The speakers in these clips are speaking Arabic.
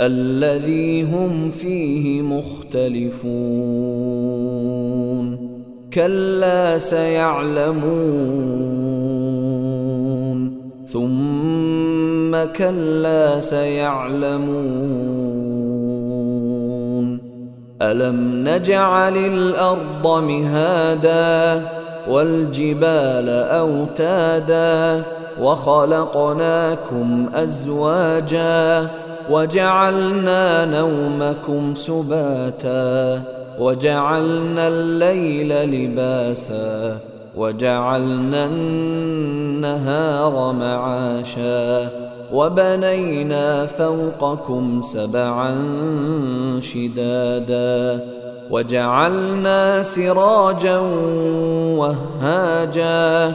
الذي هم فيه مختلفون. كلا سيعلمون. ثم كلا سيعلمون. ألم نجعل الأرض مهادا والجبال أوتادا وخلقناكم أزواجا وجعلنا نومكم سباتا وجعلنا الليل لباسا وجعلنا النهار معاشا وبنينا فوقكم سبعا شدادا وجعلنا سراجا وهاجا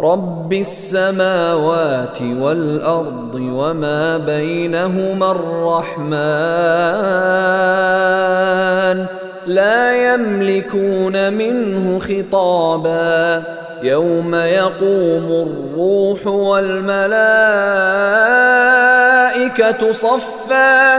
رب السماوات والارض وما بينهما الرحمن لا يملكون منه خطابا يوم يقوم الروح والملائكه صفا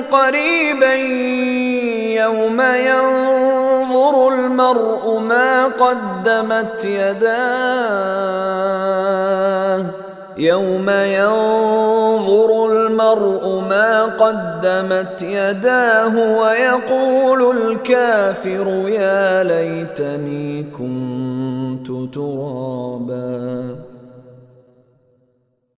قريبا يوم ينظر المرء ما قدمت يداه. يوم ينظر المرء ما قدمت يداه ويقول الكافر يا ليتني كنت ترابا.